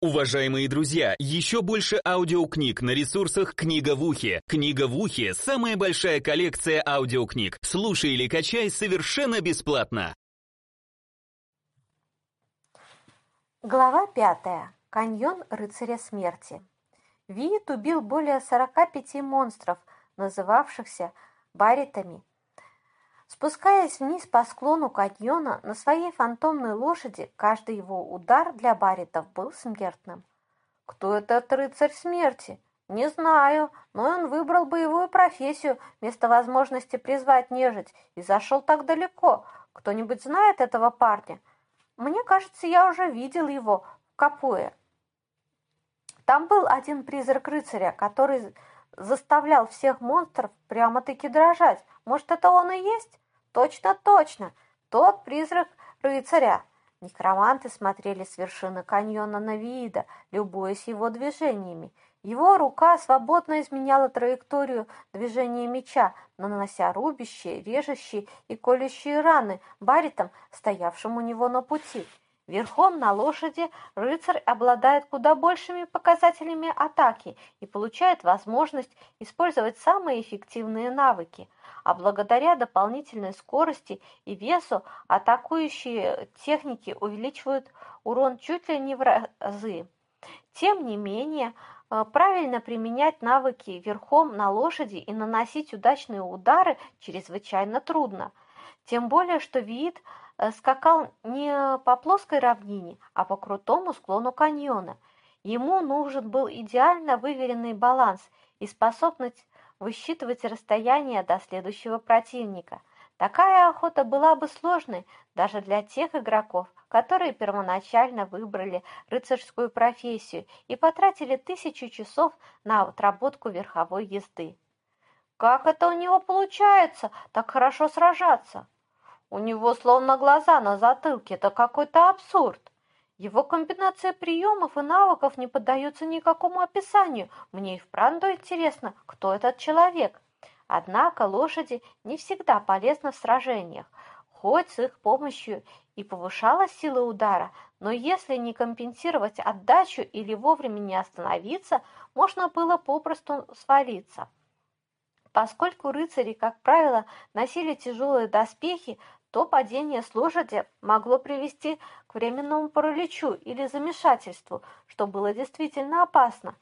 Уважаемые друзья, еще больше аудиокниг на ресурсах «Книга в ухе». «Книга в ухе» — самая большая коллекция аудиокниг. Слушай или качай совершенно бесплатно. Глава пятая. Каньон рыцаря смерти. Виит убил более 45 монстров, называвшихся баритами, Спускаясь вниз по склону каньона на своей фантомной лошади, каждый его удар для баритов был смертным. Кто этот рыцарь смерти? Не знаю, но он выбрал боевую профессию вместо возможности призвать нежить и зашел так далеко. Кто-нибудь знает этого парня? Мне кажется, я уже видел его в Капуэ. Там был один призрак рыцаря, который заставлял всех монстров прямо-таки дрожать. Может, это он и есть? Точно, точно, тот призрак рыцаря. Некроманты смотрели с вершины каньона на Виида, любуясь его движениями. Его рука свободно изменяла траекторию движения меча, нанося рубящие, режущие и колющие раны баритам, стоявшим у него на пути. Верхом на лошади рыцарь обладает куда большими показателями атаки и получает возможность использовать самые эффективные навыки. А благодаря дополнительной скорости и весу атакующие техники увеличивают урон чуть ли не в разы. Тем не менее, э, правильно применять навыки верхом на лошади и наносить удачные удары чрезвычайно трудно. Тем более, что вид – скакал не по плоской равнине, а по крутому склону каньона. Ему нужен был идеально выверенный баланс и способность высчитывать расстояние до следующего противника. Такая охота была бы сложной даже для тех игроков, которые первоначально выбрали рыцарскую профессию и потратили тысячу часов на отработку верховой езды. Как это у него получается так хорошо сражаться? У него словно глаза на затылке. Это какой-то абсурд. Его комбинация приемов и навыков не поддается никакому описанию. Мне и вправду интересно, кто этот человек. Однако лошади не всегда полезны в сражениях. Хоть с их помощью и повышалась сила удара, но если не компенсировать отдачу или вовремя не остановиться, можно было попросту свалиться. Поскольку рыцари, как правило, носили тяжелые доспехи, то падение с лошади могло привести к временному параличу или замешательству, что было действительно опасно.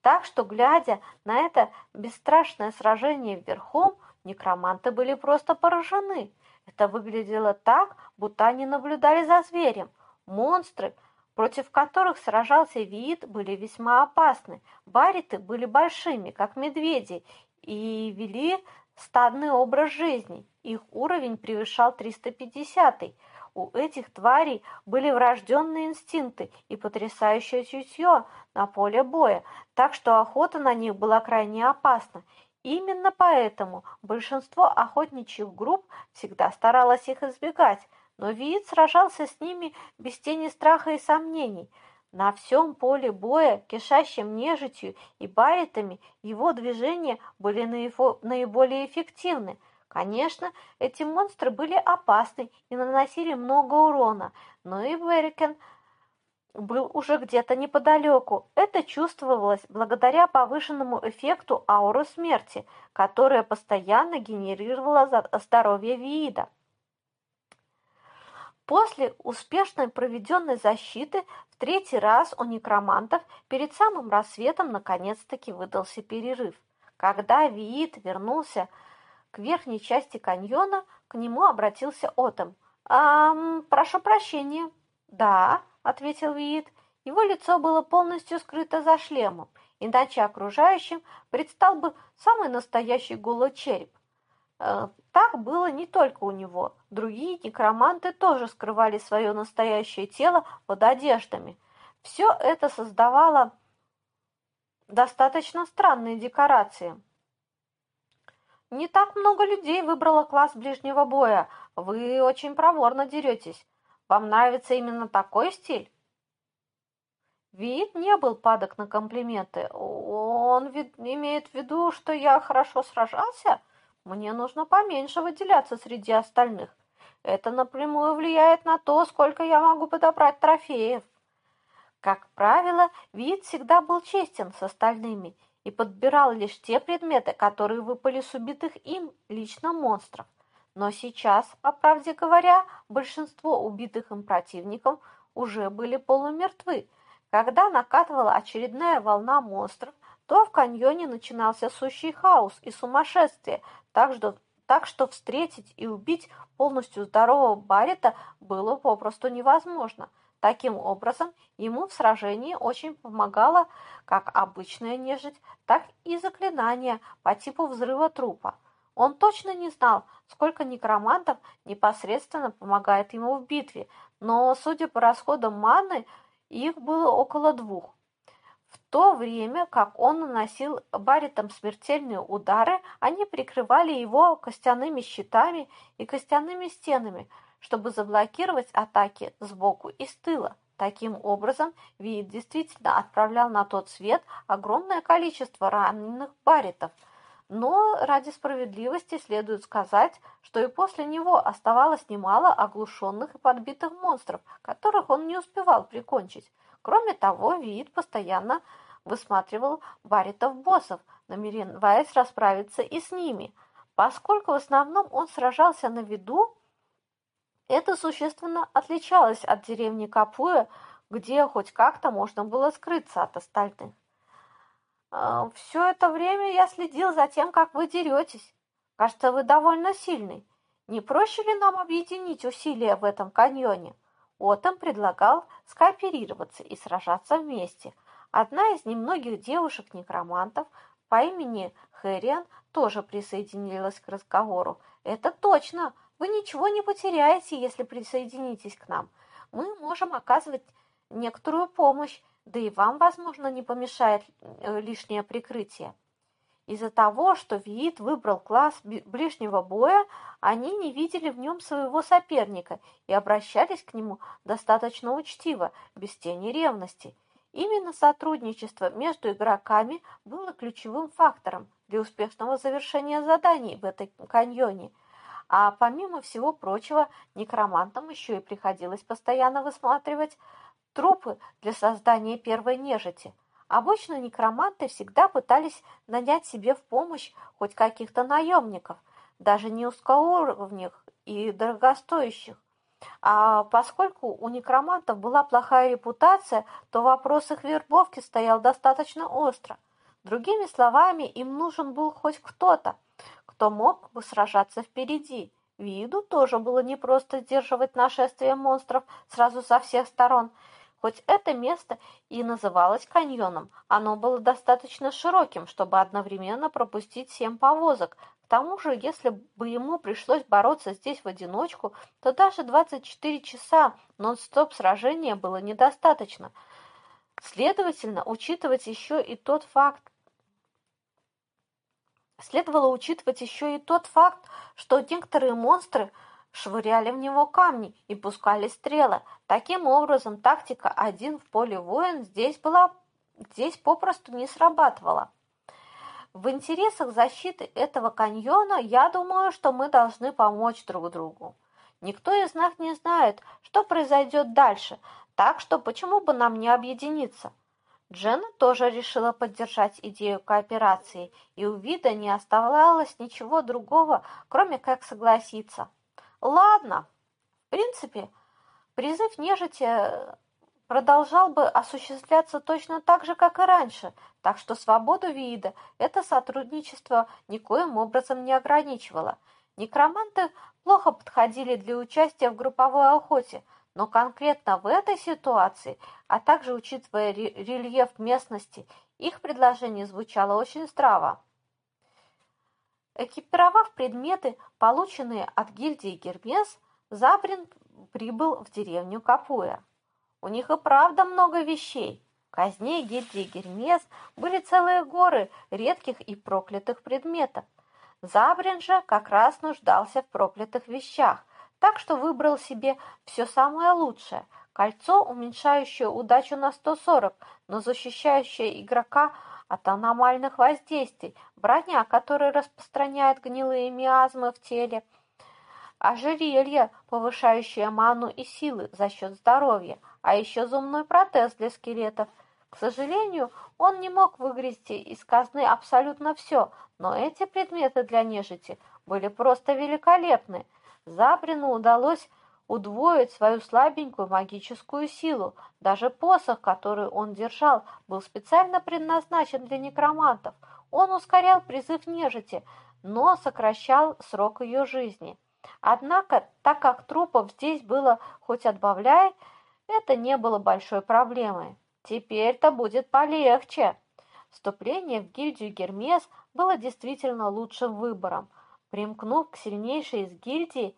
Так что, глядя на это бесстрашное сражение верхом, некроманты были просто поражены. Это выглядело так, будто они наблюдали за зверем. Монстры, против которых сражался Виит, были весьма опасны. Бариты были большими, как медведи, и вели стадный образ жизни. Их уровень превышал 350-й. У этих тварей были врожденные инстинкты и потрясающее чутье на поле боя, так что охота на них была крайне опасна. Именно поэтому большинство охотничьих групп всегда старалось их избегать, но вид сражался с ними без тени страха и сомнений – на всем поле боя, кишащем нежитью и баритами, его движения были наиболее эффективны. Конечно, эти монстры были опасны и наносили много урона, но и Берикен был уже где-то неподалеку. Это чувствовалось благодаря повышенному эффекту ауры смерти, которая постоянно генерировала здоровье Виида. После успешной проведенной защиты в третий раз у некромантов перед самым рассветом наконец-таки выдался перерыв. Когда Виит вернулся к верхней части каньона, к нему обратился Отом. «А, прошу прощения». «Да», — ответил Виит. Его лицо было полностью скрыто за шлемом, иначе окружающим предстал бы самый настоящий голый череп. Э, так было не только у него. Другие некроманты тоже скрывали свое настоящее тело под одеждами. Все это создавало достаточно странные декорации. Не так много людей выбрало класс ближнего боя. Вы очень проворно деретесь. Вам нравится именно такой стиль? Вид не был падок на комплименты. Он вид, имеет в виду, что я хорошо сражался? — мне нужно поменьше выделяться среди остальных. Это напрямую влияет на то, сколько я могу подобрать трофеев. Как правило, вид всегда был честен с остальными и подбирал лишь те предметы, которые выпали с убитых им лично монстров. Но сейчас, по правде говоря, большинство убитых им противников уже были полумертвы. Когда накатывала очередная волна монстров, то в каньоне начинался сущий хаос и сумасшествие, так что, так что встретить и убить полностью здорового Баррета было попросту невозможно – Таким образом, ему в сражении очень помогало как обычная нежить, так и заклинание по типу взрыва трупа. Он точно не знал, сколько некромантов непосредственно помогает ему в битве, но, судя по расходам маны, их было около двух. То время, как он наносил баритам смертельные удары, они прикрывали его костяными щитами и костяными стенами – чтобы заблокировать атаки сбоку и с тыла. Таким образом, Виит действительно отправлял на тот свет огромное количество раненых баритов. Но ради справедливости следует сказать, что и после него оставалось немало оглушенных и подбитых монстров, которых он не успевал прикончить. Кроме того, Виит постоянно высматривал баритов-боссов, намереваясь расправиться и с ними. Поскольку в основном он сражался на виду, это существенно отличалось от деревни Капуя, где хоть как-то можно было скрыться от остальных. А, Все это время я следил за тем, как вы деретесь. Кажется, вы довольно сильный. Не проще ли нам объединить усилия в этом каньоне? Отом предлагал скооперироваться и сражаться вместе. Одна из немногих девушек-некромантов по имени Хэриан тоже присоединилась к разговору. Это точно, вы ничего не потеряете, если присоединитесь к нам. Мы можем оказывать некоторую помощь, да и вам, возможно, не помешает э, лишнее прикрытие. Из-за того, что Виит выбрал класс ближнего боя, они не видели в нем своего соперника и обращались к нему достаточно учтиво, без тени ревности. Именно сотрудничество между игроками было ключевым фактором для успешного завершения заданий в этой каньоне – а помимо всего прочего, некромантам еще и приходилось постоянно высматривать трупы для создания первой нежити. Обычно некроманты всегда пытались нанять себе в помощь хоть каких-то наемников, даже не узкоуровневых и дорогостоящих. А поскольку у некромантов была плохая репутация, то вопрос их вербовки стоял достаточно остро. Другими словами, им нужен был хоть кто-то, кто мог бы сражаться впереди. Виду тоже было непросто сдерживать нашествие монстров сразу со всех сторон. Хоть это место и называлось каньоном, оно было достаточно широким, чтобы одновременно пропустить семь повозок. К тому же, если бы ему пришлось бороться здесь в одиночку, то даже 24 часа нон-стоп сражения было недостаточно. Следовательно, учитывать еще и тот факт, Следовало учитывать еще и тот факт, что некоторые монстры швыряли в него камни и пускали стрелы. Таким образом, тактика «один в поле воин» здесь была здесь попросту не срабатывала. В интересах защиты этого каньона я думаю, что мы должны помочь друг другу. Никто из нас не знает, что произойдет дальше, так что почему бы нам не объединиться? Дженна тоже решила поддержать идею кооперации, и у Вида не оставалось ничего другого, кроме как согласиться. Ладно, в принципе, призыв нежити продолжал бы осуществляться точно так же, как и раньше, так что свободу вида это сотрудничество никоим образом не ограничивало. Некроманты плохо подходили для участия в групповой охоте, но конкретно в этой ситуации, а также учитывая рельеф местности, их предложение звучало очень здраво. Экипировав предметы, полученные от гильдии Гермес, Забрин прибыл в деревню Капуя. У них и правда много вещей. В казне гильдии Гермес были целые горы редких и проклятых предметов. Забрин же как раз нуждался в проклятых вещах, так что выбрал себе все самое лучшее. Кольцо, уменьшающее удачу на 140, но защищающее игрока от аномальных воздействий, броня, которая распространяет гнилые миазмы в теле, ожерелье, повышающее ману и силы за счет здоровья, а еще зубной протез для скелетов. К сожалению, он не мог выгрести из казны абсолютно все, но эти предметы для нежити были просто великолепны. Забрину удалось удвоить свою слабенькую магическую силу. Даже посох, который он держал, был специально предназначен для некромантов. Он ускорял призыв нежити, но сокращал срок ее жизни. Однако, так как трупов здесь было хоть отбавляй, это не было большой проблемой. Теперь-то будет полегче. Вступление в гильдию Гермес было действительно лучшим выбором. Примкнув к сильнейшей из гильдий,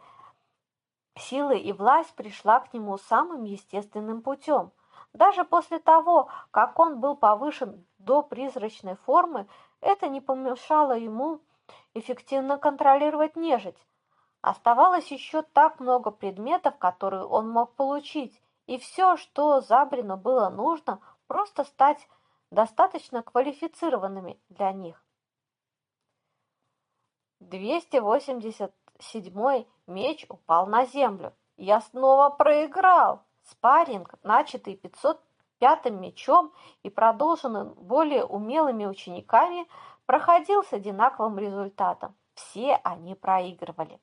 силы и власть пришла к нему самым естественным путем. Даже после того, как он был повышен до призрачной формы, это не помешало ему эффективно контролировать нежить. Оставалось еще так много предметов, которые он мог получить, и все, что Забрину было нужно, просто стать достаточно квалифицированными для них. 287-й меч упал на землю. Я снова проиграл. Спарринг, начатый 505-м мечом и продолженный более умелыми учениками, проходил с одинаковым результатом. Все они проигрывали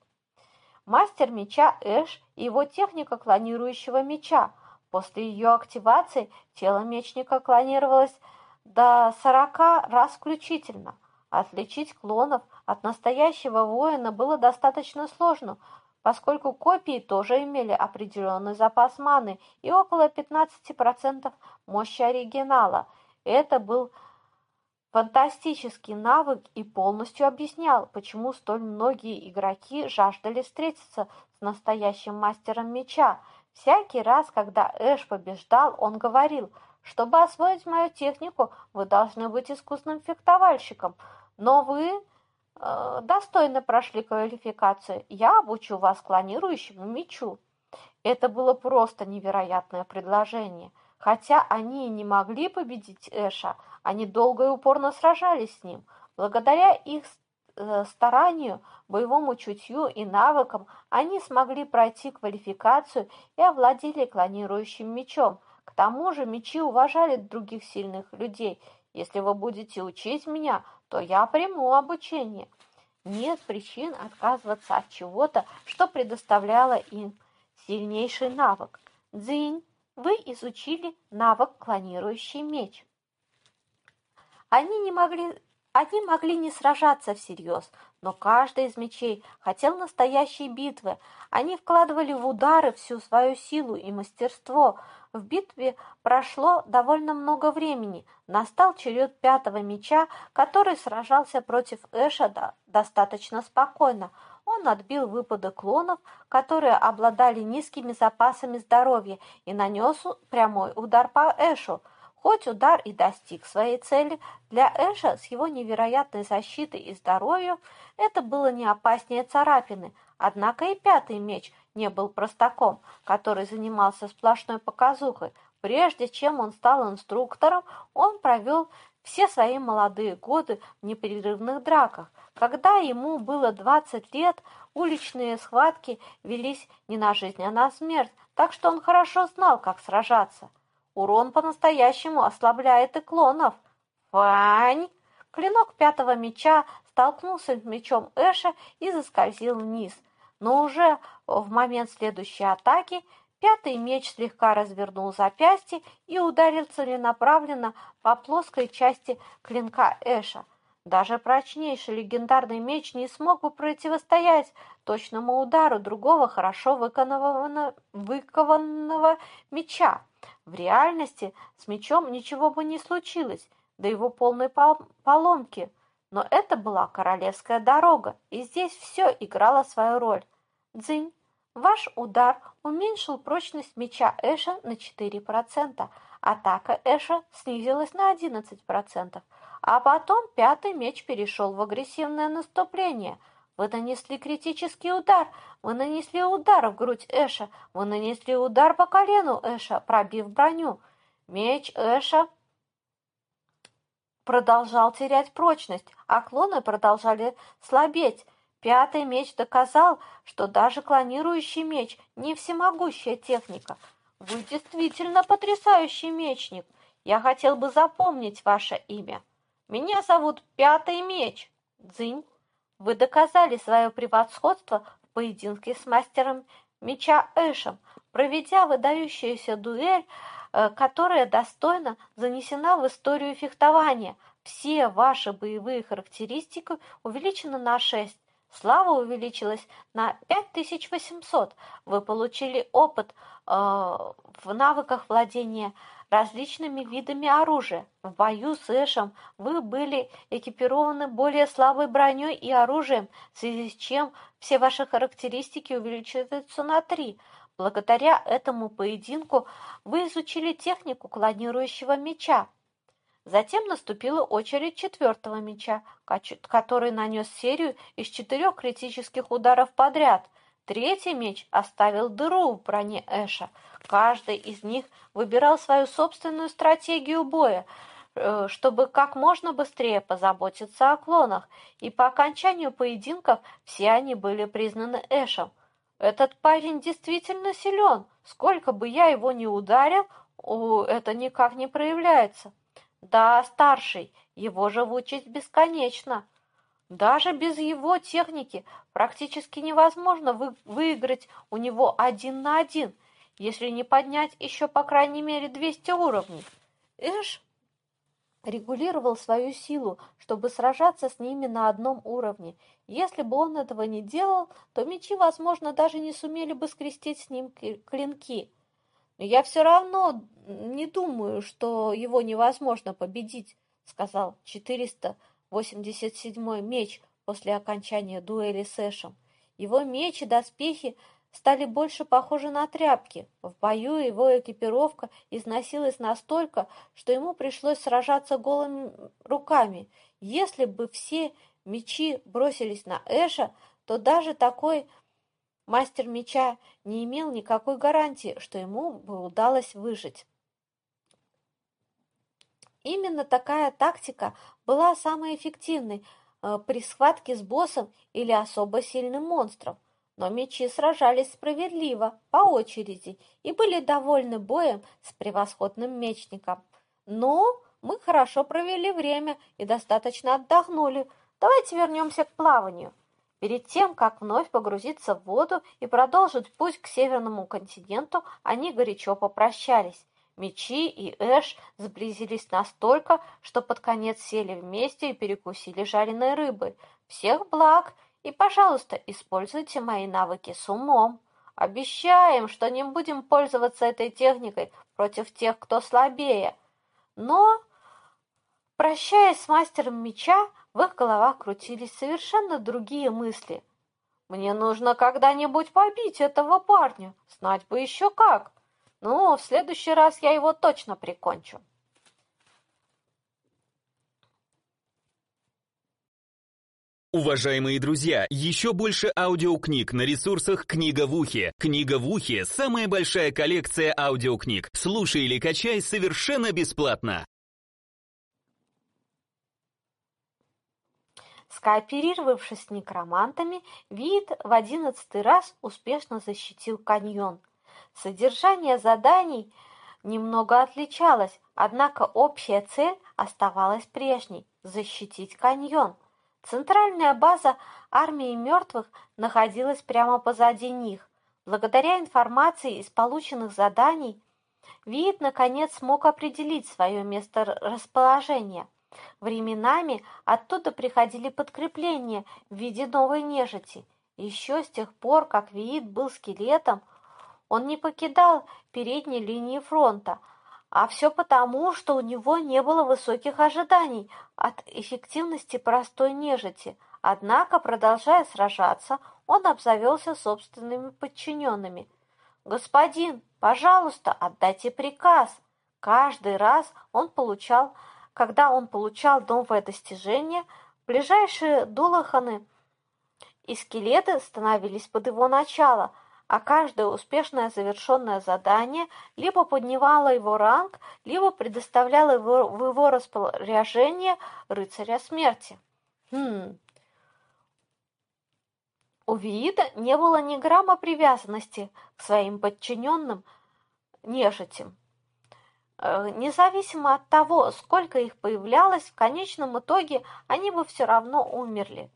мастер меча Эш и его техника клонирующего меча. После ее активации тело мечника клонировалось до 40 раз включительно. Отличить клонов от настоящего воина было достаточно сложно, поскольку копии тоже имели определенный запас маны и около 15% мощи оригинала. Это был фантастический навык и полностью объяснял, почему столь многие игроки жаждали встретиться с настоящим мастером меча. Всякий раз, когда Эш побеждал, он говорил, чтобы освоить мою технику, вы должны быть искусным фехтовальщиком, но вы э, достойно прошли квалификацию. Я обучу вас клонирующему мечу. Это было просто невероятное предложение. Хотя они и не могли победить Эша, они долго и упорно сражались с ним. Благодаря их э, старанию, боевому чутью и навыкам они смогли пройти квалификацию и овладели клонирующим мечом. К тому же мечи уважали других сильных людей. Если вы будете учить меня, то я приму обучение. Нет причин отказываться от чего-то, что предоставляло им сильнейший навык. Дзинь, вы изучили навык клонирующий меч. Они не могли они могли не сражаться всерьез, но каждый из мечей хотел настоящей битвы. Они вкладывали в удары всю свою силу и мастерство. В битве прошло довольно много времени. Настал черед пятого меча, который сражался против Эша достаточно спокойно. Он отбил выпады клонов, которые обладали низкими запасами здоровья, и нанес прямой удар по Эшу – Хоть удар и достиг своей цели, для Эша с его невероятной защитой и здоровьем это было не опаснее царапины. Однако и пятый меч не был простаком, который занимался сплошной показухой. Прежде чем он стал инструктором, он провел все свои молодые годы в непрерывных драках. Когда ему было 20 лет, уличные схватки велись не на жизнь, а на смерть, так что он хорошо знал, как сражаться. Урон по-настоящему ослабляет и клонов. Фань! Клинок пятого меча столкнулся с мечом Эша и заскользил вниз. Но уже в момент следующей атаки пятый меч слегка развернул запястье и ударил целенаправленно по плоской части клинка Эша. Даже прочнейший легендарный меч не смог бы противостоять точному удару другого хорошо выкованного, меча. В реальности с мечом ничего бы не случилось, до его полной поломки. Но это была королевская дорога, и здесь все играло свою роль. Дзынь, ваш удар уменьшил прочность меча Эша на 4%, атака Эша снизилась на 11%, а потом пятый меч перешел в агрессивное наступление – вы нанесли критический удар. Вы нанесли удар в грудь Эша. Вы нанесли удар по колену Эша, пробив броню. Меч Эша продолжал терять прочность, а клоны продолжали слабеть. Пятый меч доказал, что даже клонирующий меч не всемогущая техника. Вы действительно потрясающий мечник. Я хотел бы запомнить ваше имя. Меня зовут Пятый Меч. Дзынь. Вы доказали свое превосходство в поединке с мастером меча Эшем, проведя выдающуюся дуэль, э, которая достойно занесена в историю фехтования. Все ваши боевые характеристики увеличены на 6. Слава увеличилась на 5800. Вы получили опыт э, в навыках владения различными видами оружия. В бою с Эшем вы были экипированы более слабой броней и оружием, в связи с чем все ваши характеристики увеличиваются на 3. Благодаря этому поединку вы изучили технику клонирующего меча. Затем наступила очередь четвертого меча, который нанес серию из четырех критических ударов подряд. Третий меч оставил дыру в броне Эша. Каждый из них выбирал свою собственную стратегию боя, э, чтобы как можно быстрее позаботиться о клонах, и по окончанию поединков все они были признаны Эшем. Этот парень действительно силен. Сколько бы я его ни ударил, это никак не проявляется. Да, старший, его живучесть бесконечна. Даже без его техники практически невозможно вы выиграть у него один на один, если не поднять еще по крайней мере 200 уровней. Эш регулировал свою силу, чтобы сражаться с ними на одном уровне. Если бы он этого не делал, то мечи, возможно, даже не сумели бы скрестить с ним клинки. Я все равно не думаю, что его невозможно победить, сказал 487-й меч после окончания дуэли с Эшем. Его меч и доспехи стали больше похожи на тряпки. В бою его экипировка износилась настолько, что ему пришлось сражаться голыми руками. Если бы все мечи бросились на Эша, то даже такой Мастер меча не имел никакой гарантии, что ему бы удалось выжить. Именно такая тактика была самой эффективной э, при схватке с боссом или особо сильным монстром. Но мечи сражались справедливо, по очереди, и были довольны боем с превосходным мечником. Но мы хорошо провели время и достаточно отдохнули. Давайте вернемся к плаванию. Перед тем, как вновь погрузиться в воду и продолжить путь к северному континенту, они горячо попрощались. Мечи и Эш сблизились настолько, что под конец сели вместе и перекусили жареной рыбой. Всех благ и, пожалуйста, используйте мои навыки с умом. Обещаем, что не будем пользоваться этой техникой против тех, кто слабее. Но, прощаясь с мастером меча, в их головах крутились совершенно другие мысли. «Мне нужно когда-нибудь побить этого парня, знать бы еще как. Ну, в следующий раз я его точно прикончу». Уважаемые друзья, еще больше аудиокниг на ресурсах «Книга в ухе». «Книга в ухе» — самая большая коллекция аудиокниг. Слушай или качай совершенно бесплатно. Скооперировавшись с некромантами, Вид в одиннадцатый раз успешно защитил каньон. Содержание заданий немного отличалось, однако общая цель оставалась прежней – защитить каньон. Центральная база армии мертвых находилась прямо позади них. Благодаря информации из полученных заданий, Вид наконец смог определить свое месторасположение. Временами оттуда приходили подкрепления в виде новой нежити. Еще с тех пор, как Виит был скелетом, он не покидал передней линии фронта, а все потому, что у него не было высоких ожиданий от эффективности простой нежити. Однако, продолжая сражаться, он обзавелся собственными подчиненными. «Господин, пожалуйста, отдайте приказ!» Каждый раз он получал когда он получал новое достижение, ближайшие дулаханы и скелеты становились под его начало, а каждое успешное завершенное задание либо поднимало его ранг, либо предоставляло его, в его распоряжение рыцаря смерти. Хм. У Виида не было ни грамма привязанности к своим подчиненным, нежитям. Э, независимо от того, сколько их появлялось, в конечном итоге они бы все равно умерли.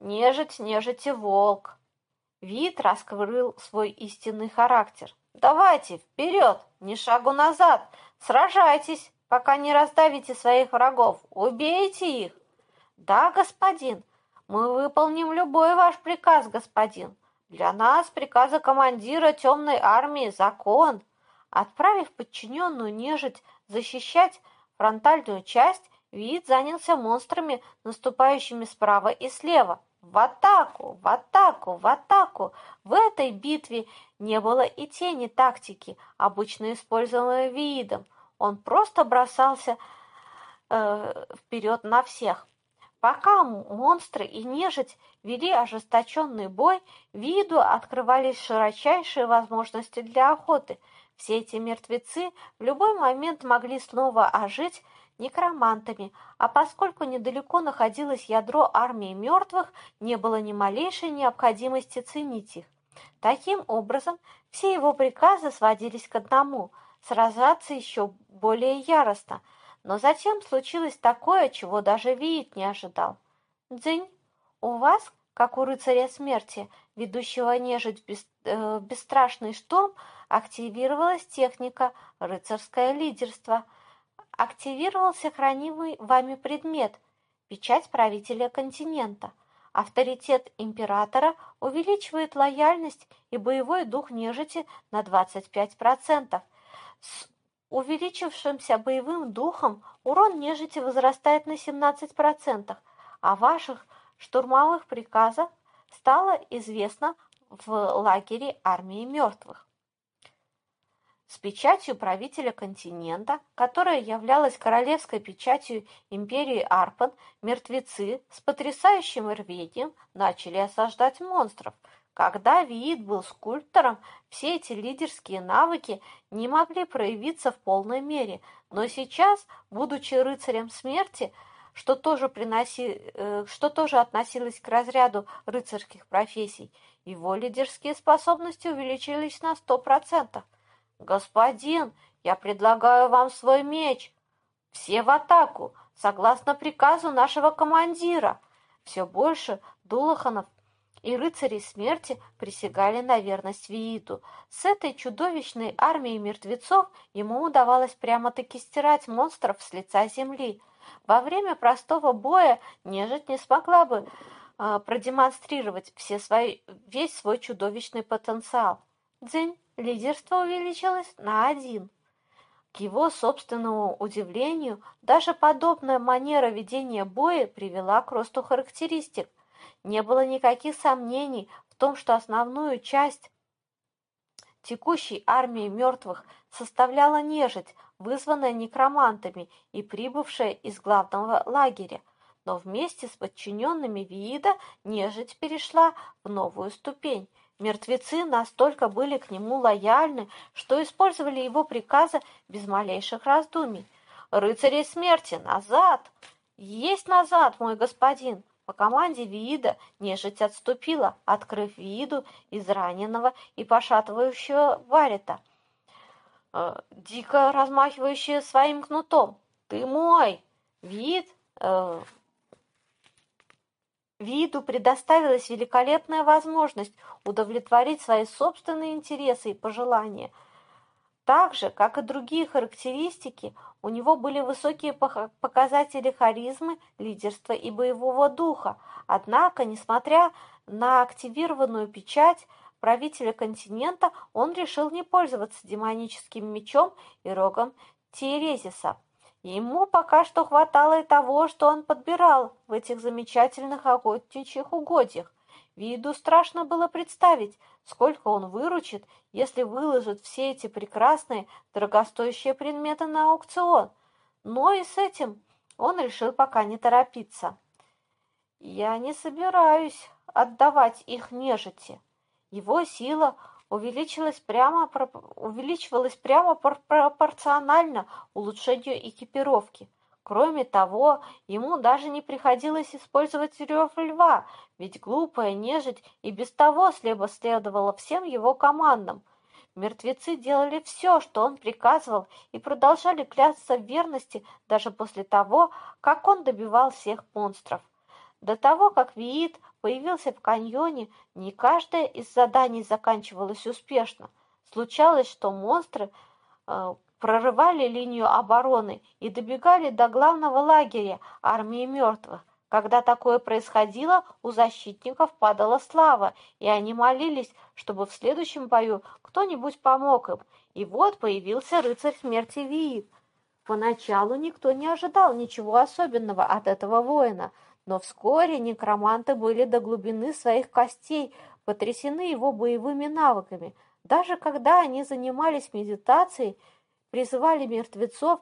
Нежить, нежить и волк. Вид раскрыл свой истинный характер. Давайте, вперед, ни шагу назад, сражайтесь, пока не раздавите своих врагов, убейте их. Да, господин, мы выполним любой ваш приказ, господин. Для нас приказы командира темной армии – закон. Отправив подчиненную нежить защищать фронтальную часть, Вид занялся монстрами, наступающими справа и слева. В атаку, в атаку, в атаку! В этой битве не было и тени тактики, обычно используемой Виидом. Он просто бросался э, вперед на всех. Пока монстры и нежить вели ожесточенный бой, виду открывались широчайшие возможности для охоты – все эти мертвецы в любой момент могли снова ожить некромантами, а поскольку недалеко находилось ядро армии мертвых, не было ни малейшей необходимости ценить их. Таким образом, все его приказы сводились к одному – сражаться еще более яростно. Но затем случилось такое, чего даже Виит не ожидал. «Дзынь, у вас, как у рыцаря смерти, ведущего нежить бес, э, бесстрашный шторм, активировалась техника «Рыцарское лидерство», активировался хранимый вами предмет «Печать правителя континента». Авторитет императора увеличивает лояльность и боевой дух нежити на 25%. С увеличившимся боевым духом урон нежити возрастает на 17%, а ваших штурмовых приказах стало известно в лагере армии мертвых с печатью правителя континента, которая являлась королевской печатью империи Арпан, мертвецы с потрясающим рвением начали осаждать монстров. Когда Виит был скульптором, все эти лидерские навыки не могли проявиться в полной мере, но сейчас, будучи рыцарем смерти, что тоже, приноси, э, что тоже относилось к разряду рыцарских профессий, его лидерские способности увеличились на сто процентов. «Господин, я предлагаю вам свой меч. Все в атаку, согласно приказу нашего командира». Все больше Дулаханов и рыцари смерти присягали на верность Вииту. С этой чудовищной армией мертвецов ему удавалось прямо-таки стирать монстров с лица земли. Во время простого боя нежить не смогла бы э, продемонстрировать все свои, весь свой чудовищный потенциал. Дзынь лидерство увеличилось на один. К его собственному удивлению, даже подобная манера ведения боя привела к росту характеристик. Не было никаких сомнений в том, что основную часть текущей армии мертвых составляла нежить, вызванная некромантами и прибывшая из главного лагеря. Но вместе с подчиненными Виида нежить перешла в новую ступень – Мертвецы настолько были к нему лояльны, что использовали его приказы без малейших раздумий. «Рыцари смерти! Назад! Есть назад, мой господин!» По команде Виида нежить отступила, открыв виду израненного и пошатывающего Варита, э, дико размахивающего своим кнутом. «Ты мой!» Вид э, Виду предоставилась великолепная возможность удовлетворить свои собственные интересы и пожелания. Так же, как и другие характеристики, у него были высокие показатели харизмы, лидерства и боевого духа. Однако, несмотря на активированную печать правителя континента, он решил не пользоваться демоническим мечом и рогом Терезиса. Ему пока что хватало и того, что он подбирал в этих замечательных охотничьих угодьях. Виду страшно было представить, сколько он выручит, если выложит все эти прекрасные, дорогостоящие предметы на аукцион. Но и с этим он решил пока не торопиться. «Я не собираюсь отдавать их нежити. Его сила увеличилась прямо, увеличивалась прямо пропорционально улучшению экипировки. Кроме того, ему даже не приходилось использовать рев льва, ведь глупая нежить и без того слепо следовала всем его командам. Мертвецы делали все, что он приказывал, и продолжали клясться в верности даже после того, как он добивал всех монстров. До того, как Виит появился в каньоне, не каждое из заданий заканчивалось успешно. Случалось, что монстры э, прорывали линию обороны и добегали до главного лагеря армии мертвых. Когда такое происходило, у защитников падала слава, и они молились, чтобы в следующем бою кто-нибудь помог им. И вот появился рыцарь смерти Виит. Поначалу никто не ожидал ничего особенного от этого воина, но вскоре некроманты были до глубины своих костей потрясены его боевыми навыками. Даже когда они занимались медитацией, призывали мертвецов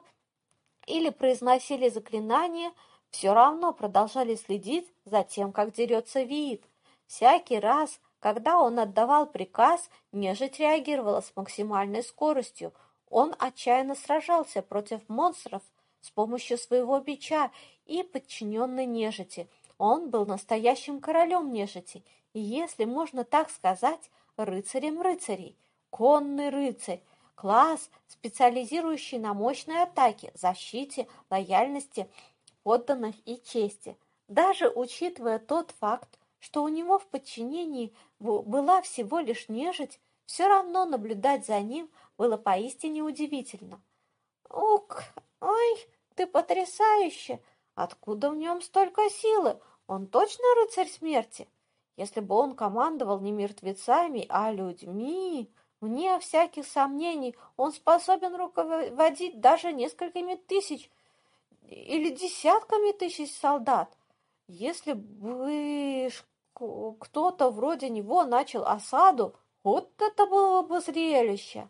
или произносили заклинания – все равно продолжали следить за тем, как дерется Виит. Всякий раз, когда он отдавал приказ, нежить реагировала с максимальной скоростью. Он отчаянно сражался против монстров с помощью своего бича и подчиненной нежити. Он был настоящим королем нежити, и, если можно так сказать, рыцарем рыцарей. Конный рыцарь, класс, специализирующий на мощной атаке, защите, лояльности подданных и чести, даже учитывая тот факт, что у него в подчинении была всего лишь нежить, все равно наблюдать за ним было поистине удивительно. «Ук, ой, ты потрясающе! Откуда в нем столько силы? Он точно рыцарь смерти? Если бы он командовал не мертвецами, а людьми...» Вне всяких сомнений, он способен руководить даже несколькими тысяч или десятками тысяч солдат. Если бы кто-то вроде него начал осаду, вот это было бы зрелище.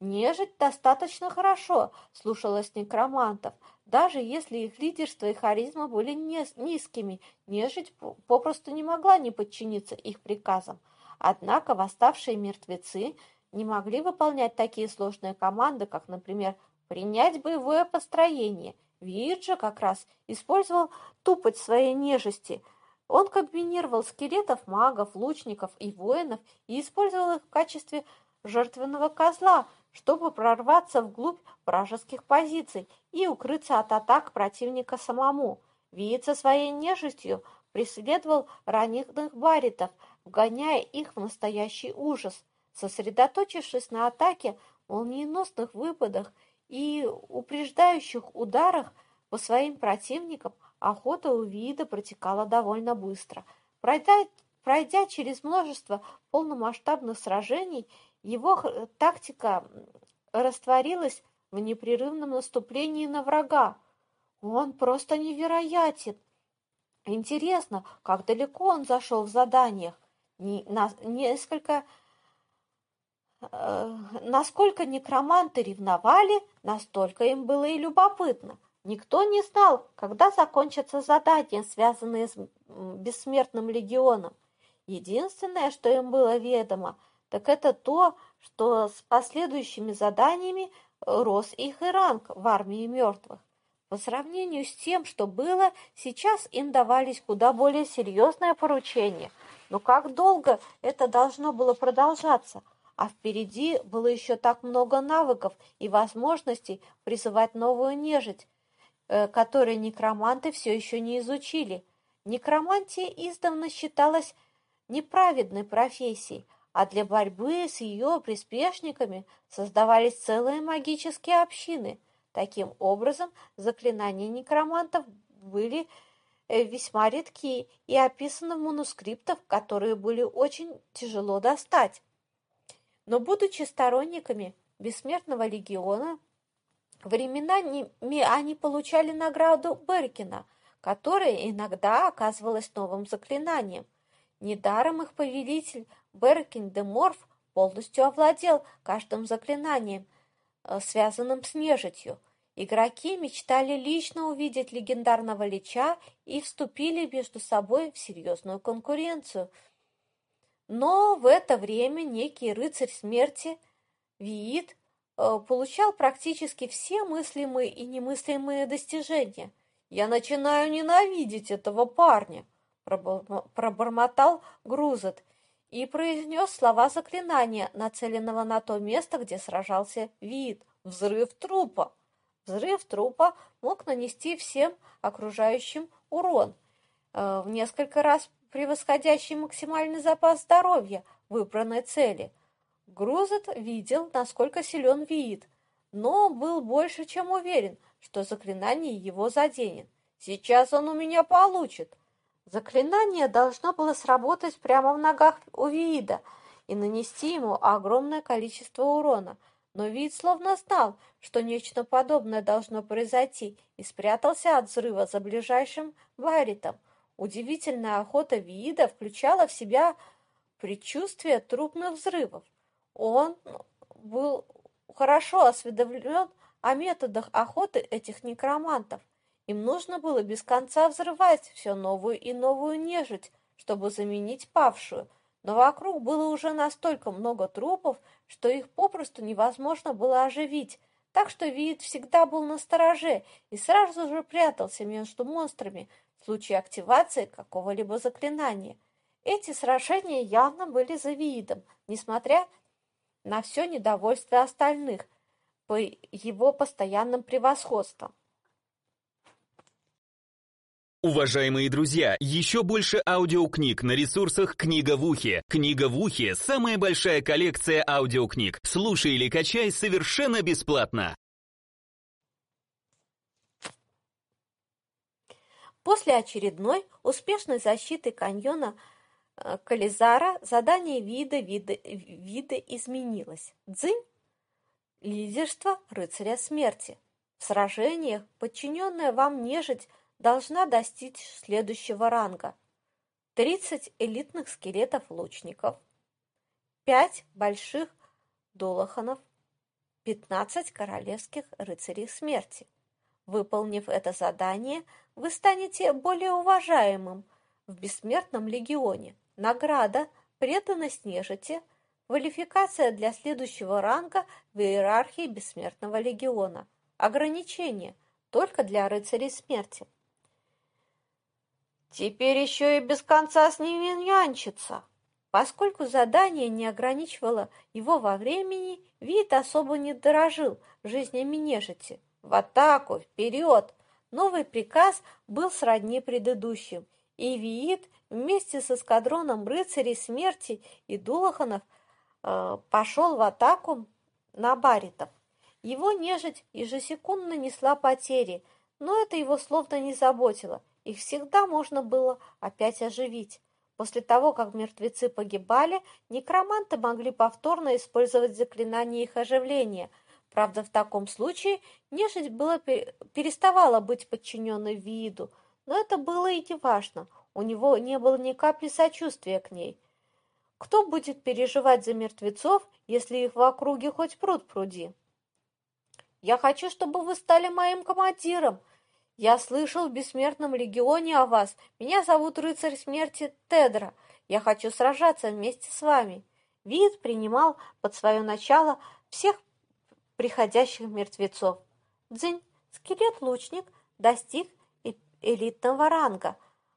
Нежить достаточно хорошо слушалась некромантов, даже если их лидерство и харизма были низкими, нежить попросту не могла не подчиниться их приказам. Однако восставшие мертвецы не могли выполнять такие сложные команды, как, например, принять боевое построение Виджа как раз использовал тупость своей нежести. Он комбинировал скелетов, магов, лучников и воинов и использовал их в качестве жертвенного козла, чтобы прорваться вглубь вражеских позиций и укрыться от атак противника самому. Со своей нежностью преследовал раненых баритов, вгоняя их в настоящий ужас. Сосредоточившись на атаке, молниеносных выпадах и упреждающих ударах по своим противникам охота у вида протекала довольно быстро. Пройдя, пройдя через множество полномасштабных сражений, его тактика растворилась в непрерывном наступлении на врага. Он просто невероятен. Интересно, как далеко он зашел в заданиях. Не, несколько Э, насколько некроманты ревновали, настолько им было и любопытно. Никто не знал, когда закончатся задания, связанные с бессмертным легионом. Единственное, что им было ведомо, так это то, что с последующими заданиями рос их и ранг в армии мертвых. По сравнению с тем, что было, сейчас им давались куда более серьезные поручения. Но как долго это должно было продолжаться – а впереди было еще так много навыков и возможностей призывать новую нежить, э, которые некроманты все еще не изучили. Некромантия издавна считалась неправедной профессией, а для борьбы с ее приспешниками создавались целые магические общины. Таким образом, заклинания некромантов были э, весьма редки и описаны в манускриптах, которые были очень тяжело достать. Но, будучи сторонниками Бессмертного легиона, временами они получали награду Беркина, которая иногда оказывалась новым заклинанием. Недаром их повелитель Беркин де Морф полностью овладел каждым заклинанием, э, связанным с нежитью. Игроки мечтали лично увидеть легендарного Лича и вступили между собой в серьезную конкуренцию – но в это время некий рыцарь смерти, Виит, э, получал практически все мыслимые и немыслимые достижения. «Я начинаю ненавидеть этого парня», – пробормотал Грузет. И произнес слова заклинания, нацеленного на то место, где сражался вид. Взрыв трупа. Взрыв трупа мог нанести всем окружающим урон, э, в несколько раз превосходящий максимальный запас здоровья выбранной цели. Грузет видел, насколько силен вид, но был больше чем уверен, что заклинание его заденет. Сейчас он у меня получит. Заклинание должно было сработать прямо в ногах у Виида и нанести ему огромное количество урона, но Виид словно знал, что нечто подобное должно произойти, и спрятался от взрыва за ближайшим баритом. Удивительная охота Виида включала в себя предчувствие трупных взрывов. Он был хорошо осведомлен о методах охоты этих некромантов. Им нужно было без конца взрывать все новую и новую нежить, чтобы заменить павшую, но вокруг было уже настолько много трупов, что их попросту невозможно было оживить, так что вид всегда был на стороже и сразу же прятался между монстрами в случае активации какого-либо заклинания. Эти сражения явно были за видом, несмотря на все недовольство остальных по его постоянным превосходствам. Уважаемые друзья, еще больше аудиокниг на ресурсах «Книга в ухе». «Книга в ухе» — самая большая коллекция аудиокниг. Слушай или качай совершенно бесплатно. После очередной успешной защиты каньона Э, Кализара задание вида, вида, вида изменилось. Дзынь – лидерство рыцаря смерти. В сражениях подчиненная вам нежить должна достичь следующего ранга. 30 элитных скелетов лучников, 5 больших долоханов, 15 королевских рыцарей смерти. Выполнив это задание, вы станете более уважаемым в бессмертном легионе – Награда, преданность нежити, квалификация для следующего ранга в иерархии Бессмертного легиона. Ограничение только для рыцарей смерти. Теперь еще и без конца с ними нянчиться. Поскольку задание не ограничивало его во времени, вид особо не дорожил жизнями нежити. В атаку, вперед! Новый приказ был сродни предыдущим, и Виит вместе с эскадроном рыцарей смерти и Дулаханов э, пошел в атаку на баритов. Его нежить ежесекундно несла потери, но это его словно не заботило. Их всегда можно было опять оживить. После того, как мертвецы погибали, некроманты могли повторно использовать заклинание их оживления. Правда, в таком случае нежить было, переставала быть подчиненной виду, но это было и не важно. У него не было ни капли сочувствия к ней. Кто будет переживать за мертвецов, если их в округе хоть пруд пруди? Я хочу, чтобы вы стали моим командиром. Я слышал в Бессмертном легионе о вас. Меня зовут рыцарь смерти Тедра. Я хочу сражаться вместе с вами. Вид принимал под свое начало всех приходящих мертвецов. Дзынь, скелет-лучник, достиг элитного ранга.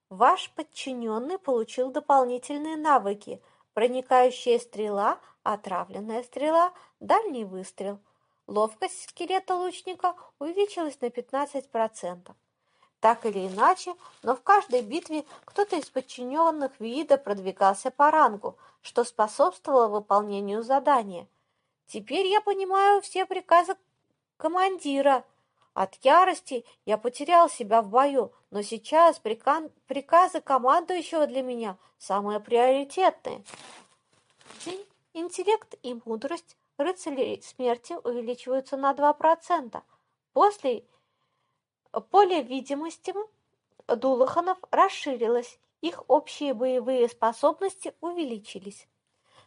Ваш подчиненный получил дополнительные навыки проникающая стрела, отравленная стрела, дальний выстрел. Ловкость скелета лучника увеличилась на 15%. Так или иначе, но в каждой битве кто-то из подчиненных вида продвигался по рангу, что способствовало выполнению задания. Теперь я понимаю все приказы командира – от ярости я потерял себя в бою, но сейчас приказы командующего для меня самые приоритетные. Интеллект и мудрость рыцарей смерти увеличиваются на 2%. После поле видимости Дулаханов расширилось, их общие боевые способности увеличились.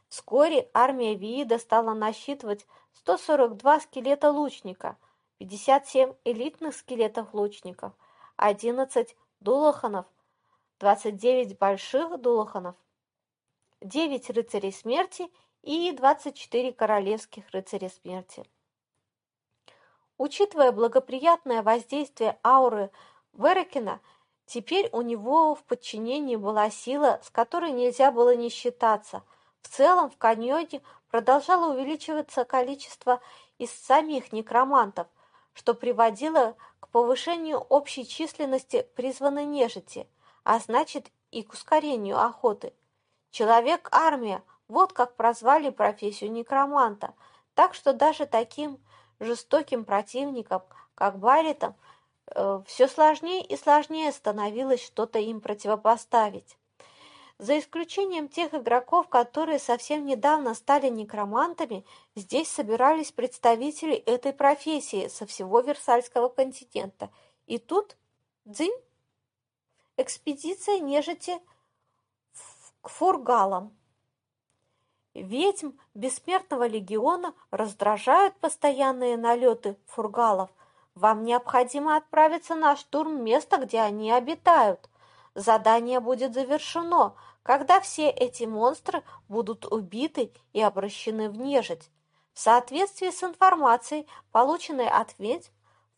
Вскоре армия Виида стала насчитывать 142 скелета лучника – 57 элитных скелетов лучников, 11 дулаханов, 29 больших дулаханов, 9 рыцарей смерти и 24 королевских рыцаря смерти. Учитывая благоприятное воздействие ауры Верекина, теперь у него в подчинении была сила, с которой нельзя было не считаться. В целом в каньоне продолжало увеличиваться количество из самих некромантов, что приводило к повышению общей численности призванной нежити, а значит и к ускорению охоты. Человек-армия – вот как прозвали профессию некроманта, так что даже таким жестоким противникам, как Баритам, э, все сложнее и сложнее становилось что-то им противопоставить. За исключением тех игроков, которые совсем недавно стали некромантами, здесь собирались представители этой профессии со всего Версальского континента. И тут дзынь! Экспедиция нежити к фургалам. Ведьм Бессмертного легиона раздражают постоянные налеты фургалов. Вам необходимо отправиться на штурм места, где они обитают. Задание будет завершено – когда все эти монстры будут убиты и обращены в нежить. В соответствии с информацией, полученной от ведьм,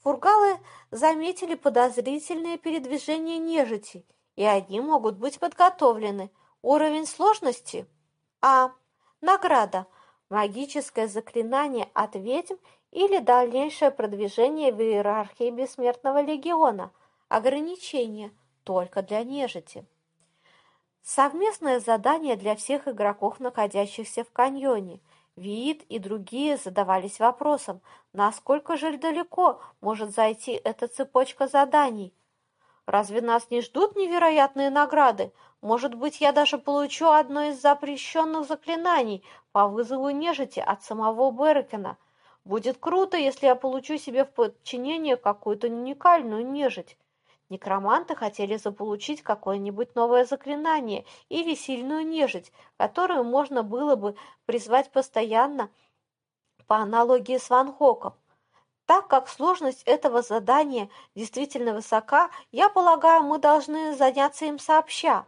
фургалы заметили подозрительные передвижения нежити, и они могут быть подготовлены. Уровень сложности А. Награда. Магическое заклинание от ведьм или дальнейшее продвижение в иерархии Бессмертного Легиона. Ограничение только для нежити. Совместное задание для всех игроков, находящихся в каньоне. Виит и другие задавались вопросом, насколько же далеко может зайти эта цепочка заданий. Разве нас не ждут невероятные награды? Может быть, я даже получу одно из запрещенных заклинаний по вызову нежити от самого Беркена. Будет круто, если я получу себе в подчинение какую-то уникальную нежить. Некроманты хотели заполучить какое-нибудь новое заклинание или сильную нежить, которую можно было бы призвать постоянно по аналогии с Ван Хоком. Так как сложность этого задания действительно высока, я полагаю, мы должны заняться им сообща.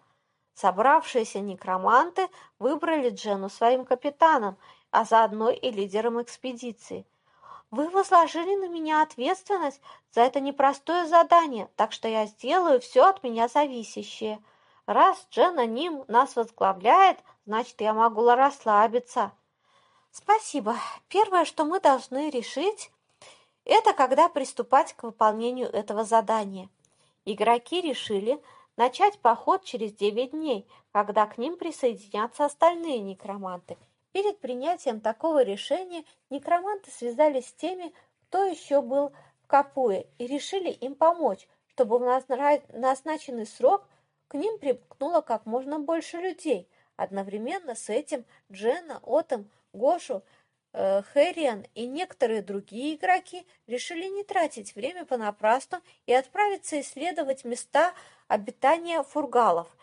Собравшиеся некроманты выбрали Джену своим капитаном, а заодно и лидером экспедиции. Вы возложили на меня ответственность за это непростое задание, так что я сделаю все от меня зависящее. Раз Джена Ним нас возглавляет, значит, я могу расслабиться. Спасибо. Первое, что мы должны решить, это когда приступать к выполнению этого задания. Игроки решили начать поход через 9 дней, когда к ним присоединятся остальные некроманты – Перед принятием такого решения некроманты связались с теми, кто еще был в Капуе, и решили им помочь, чтобы в назначенный срок к ним примкнуло как можно больше людей. Одновременно с этим Джена, Отом, Гошу, Хэриан и некоторые другие игроки решили не тратить время понапрасну и отправиться исследовать места обитания фургалов –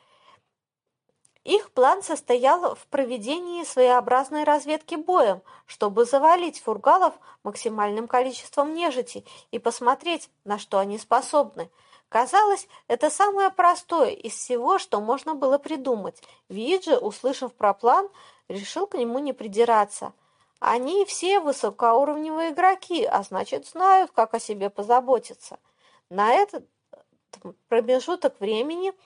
их план состоял в проведении своеобразной разведки боем, чтобы завалить фургалов максимальным количеством нежити и посмотреть, на что они способны. Казалось, это самое простое из всего, что можно было придумать. Виджи, услышав про план, решил к нему не придираться. Они все высокоуровневые игроки, а значит, знают, как о себе позаботиться. На этот промежуток времени –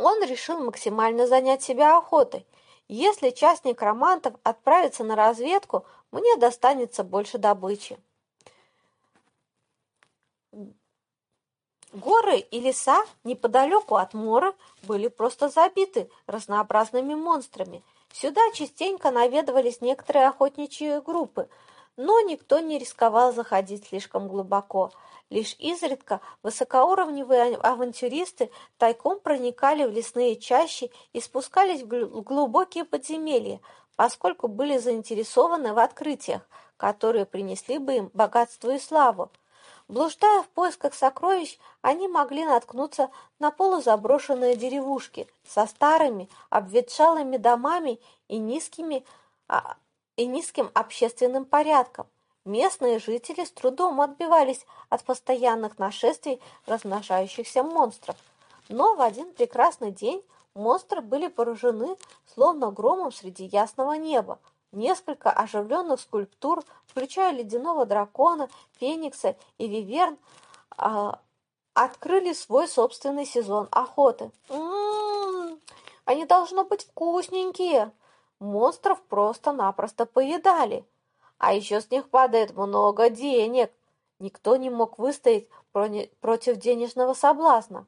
он решил максимально занять себя охотой. Если часть некромантов отправится на разведку, мне достанется больше добычи. Горы и леса неподалеку от мора были просто забиты разнообразными монстрами. Сюда частенько наведывались некоторые охотничьи группы, но никто не рисковал заходить слишком глубоко – Лишь изредка высокоуровневые авантюристы тайком проникали в лесные чащи и спускались в глубокие подземелья, поскольку были заинтересованы в открытиях, которые принесли бы им богатство и славу. Блуждая в поисках сокровищ, они могли наткнуться на полузаброшенные деревушки со старыми, обветшалыми домами и, низкими, а, и низким общественным порядком. Местные жители с трудом отбивались от постоянных нашествий размножающихся монстров. Но в один прекрасный день монстры были поражены словно громом среди ясного неба. Несколько оживленных скульптур, включая ледяного дракона, феникса и виверн, а, открыли свой собственный сезон охоты. М -м -м, они должно быть вкусненькие. монстров просто-напросто поедали. А еще с них падает много денег. Никто не мог выстоять против денежного соблазна.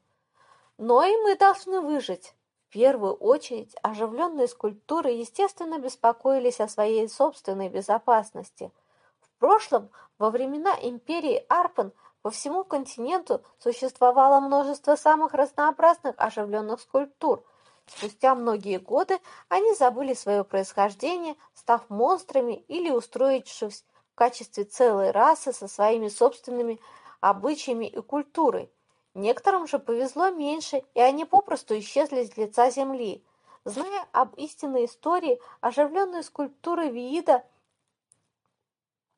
Но и мы должны выжить. Первую очередь оживленные скульптуры, естественно, беспокоились о своей собственной безопасности. В прошлом, во времена империи Арпан, по всему континенту существовало множество самых разнообразных оживленных скульптур. Спустя многие годы они забыли свое происхождение, став монстрами или устроившись в качестве целой расы со своими собственными обычаями и культурой. Некоторым же повезло меньше, и они попросту исчезли с лица земли. Зная об истинной истории, оживленные скульптуры Виида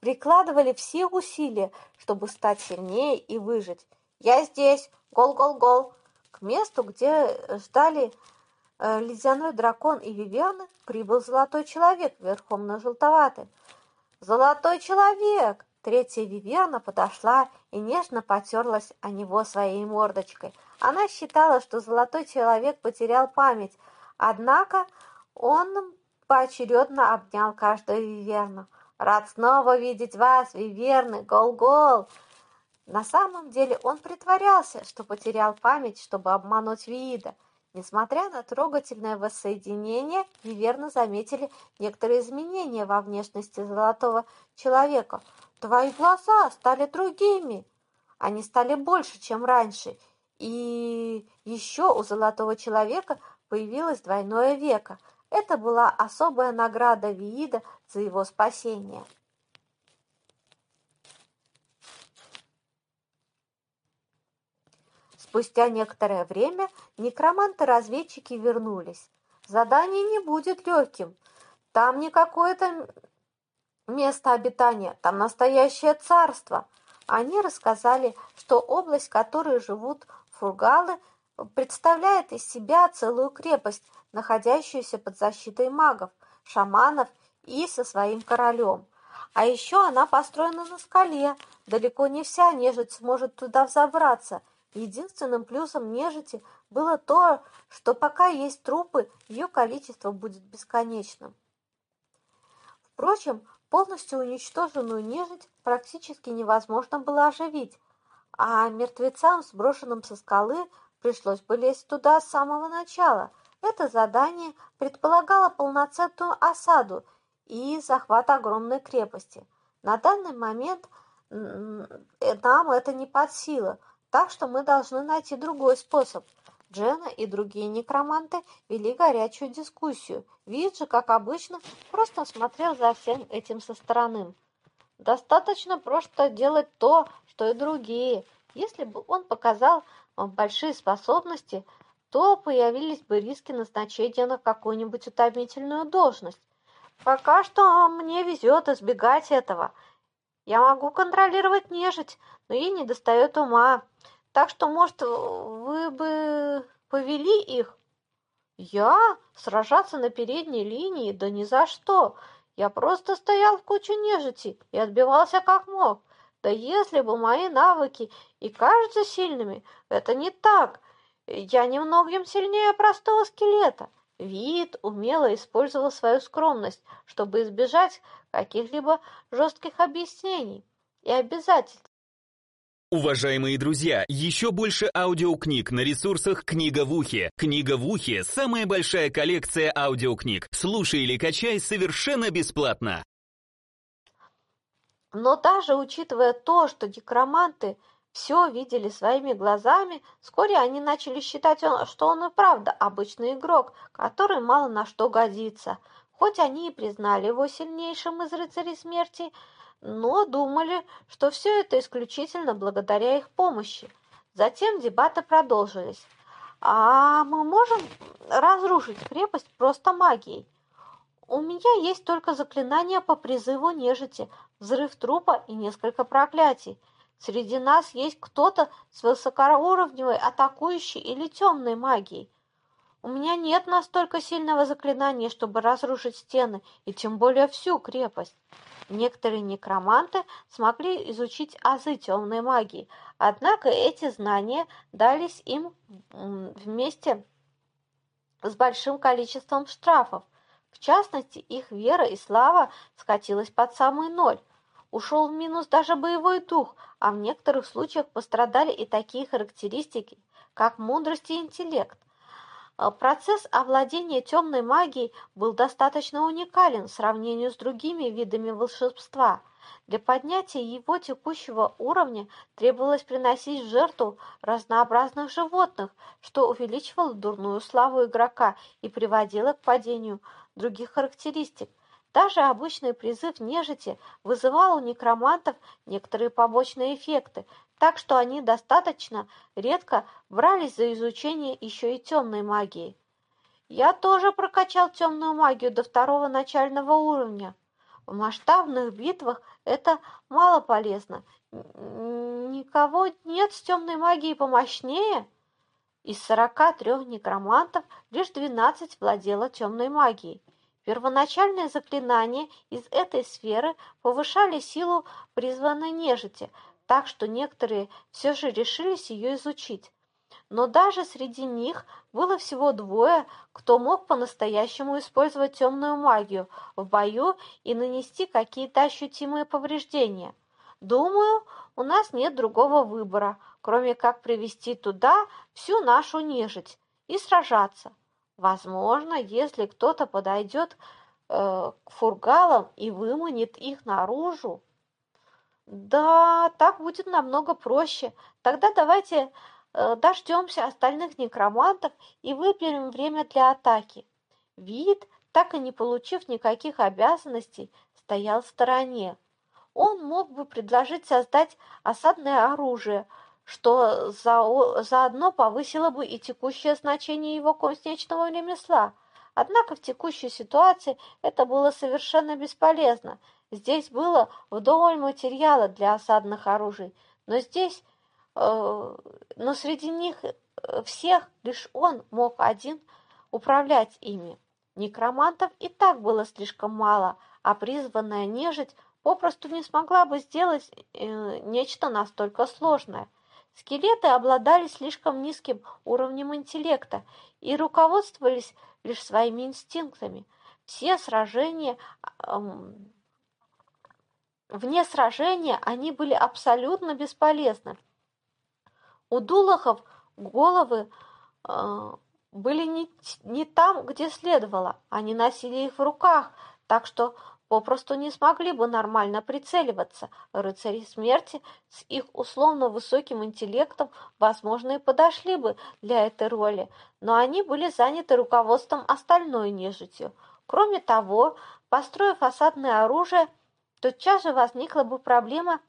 прикладывали все усилия, чтобы стать сильнее и выжить. «Я здесь! Гол-гол-гол!» К месту, где ждали э, ледяной дракон и виверны, прибыл золотой человек верхом на желтоватый. «Золотой человек!» Третья виверна подошла и нежно потерлась о него своей мордочкой. Она считала, что золотой человек потерял память, однако он поочередно обнял каждую виверну. «Рад снова видеть вас, виверны! Гол-гол!» На самом деле он притворялся, что потерял память, чтобы обмануть Виида. Несмотря на трогательное воссоединение, Виверны заметили некоторые изменения во внешности золотого человека – Твои глаза стали другими. Они стали больше, чем раньше. И еще у золотого человека появилось двойное веко. Это была особая награда Виида за его спасение. Спустя некоторое время некроманты-разведчики вернулись. Задание не будет легким. Там не какое-то место обитания, там настоящее царство. Они рассказали, что область, в которой живут фургалы, представляет из себя целую крепость, находящуюся под защитой магов, шаманов и со своим королем. А еще она построена на скале. Далеко не вся нежить сможет туда взобраться. Единственным плюсом нежити было то, что пока есть трупы, ее количество будет бесконечным. Впрочем, Полностью уничтоженную нежить практически невозможно было оживить, а мертвецам, сброшенным со скалы, пришлось бы лезть туда с самого начала. Это задание предполагало полноценную осаду и захват огромной крепости. На данный момент нам это не под силу, так что мы должны найти другой способ – Джена и другие некроманты вели горячую дискуссию. Вид же, как обычно, просто смотрел за всем этим со стороны. Достаточно просто делать то, что и другие. Если бы он показал большие способности, то появились бы риски назначения на какую-нибудь утомительную должность. Пока что мне везет избегать этого. Я могу контролировать нежить, но ей не достает ума. Так что, может, вы бы повели их? Я? Сражаться на передней линии? Да ни за что. Я просто стоял в кучу нежити и отбивался как мог. Да если бы мои навыки и кажутся сильными, это не так. Я немногим сильнее простого скелета. Вид умело использовал свою скромность, чтобы избежать каких-либо жестких объяснений и обязательств. Уважаемые друзья, еще больше аудиокниг на ресурсах «Книга в ухе». «Книга в ухе» — самая большая коллекция аудиокниг. Слушай или качай совершенно бесплатно. Но даже учитывая то, что декроманты все видели своими глазами, вскоре они начали считать, что он и правда обычный игрок, который мало на что годится. Хоть они и признали его сильнейшим из рыцарей смерти — но думали, что все это исключительно благодаря их помощи. Затем дебаты продолжились. «А мы можем разрушить крепость просто магией?» «У меня есть только заклинание по призыву нежити, взрыв трупа и несколько проклятий. Среди нас есть кто-то с высокоуровневой атакующей или темной магией. У меня нет настолько сильного заклинания, чтобы разрушить стены и тем более всю крепость. Некоторые некроманты смогли изучить азы темной магии, однако эти знания дались им вместе с большим количеством штрафов. В частности, их вера и слава скатилась под самый ноль. Ушел в минус даже боевой дух, а в некоторых случаях пострадали и такие характеристики, как мудрость и интеллект. Э, процесс овладения темной магией был достаточно уникален в сравнении с другими видами волшебства. Для поднятия его текущего уровня требовалось приносить в жертву разнообразных животных, что увеличивало дурную славу игрока и приводило к падению других характеристик. Даже обычный призыв нежити вызывал у некромантов некоторые побочные эффекты, так что они достаточно редко брались за изучение еще и темной магии. Я тоже прокачал темную магию до второго начального уровня. В масштабных битвах это мало полезно. Никого нет с темной магией помощнее? Из сорока трех некромантов лишь двенадцать владело темной магией. Первоначальные заклинания из этой сферы повышали силу призванной нежити, так что некоторые все же решились ее изучить. Но даже среди них было всего двое, кто мог по-настоящему использовать темную магию в бою и нанести какие-то ощутимые повреждения. Думаю, у нас нет другого выбора, кроме как привести туда всю нашу нежить и сражаться. Возможно, если кто-то подойдет э, к фургалам и выманит их наружу. Да, так будет намного проще. Тогда давайте э, дождемся остальных некромантов и выберем время для атаки. Вид, так и не получив никаких обязанностей, стоял в стороне. Он мог бы предложить создать осадное оружие – что за, заодно повысило бы и текущее значение его кузнечного ремесла. Однако в текущей ситуации это было совершенно бесполезно. Здесь было вдоволь материала для осадных оружий, но здесь, э, но среди них э, всех лишь он мог один управлять ими. Некромантов и так было слишком мало, а призванная нежить попросту не смогла бы сделать э, нечто настолько сложное. Скелеты обладали слишком низким уровнем интеллекта и руководствовались лишь своими инстинктами. Все сражения... Эм, вне сражения они были абсолютно бесполезны. У дулахов головы э, были не, не там, где следовало. Они носили их в руках, так что попросту не смогли бы нормально прицеливаться. Рыцари смерти с их условно высоким интеллектом, возможно, и подошли бы для этой роли, но они были заняты руководством остальной нежитью. Кроме того, построив осадное оружие, тотчас же возникла бы проблема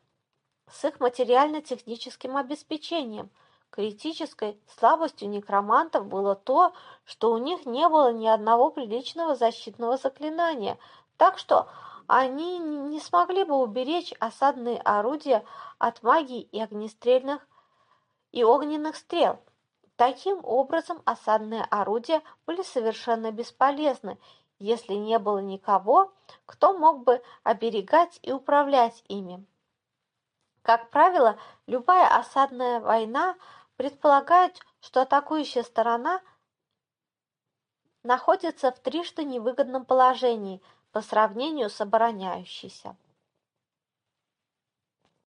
с их материально-техническим обеспечением. Критической слабостью некромантов было то, что у них не было ни одного приличного защитного заклинания – так что они не смогли бы уберечь осадные орудия от магии и огнестрельных и огненных стрел. Таким образом, осадные орудия были совершенно бесполезны, если не было никого, кто мог бы оберегать и управлять ими. Как правило, любая осадная война предполагает, что атакующая сторона находится в трижды невыгодном положении – по сравнению с обороняющейся.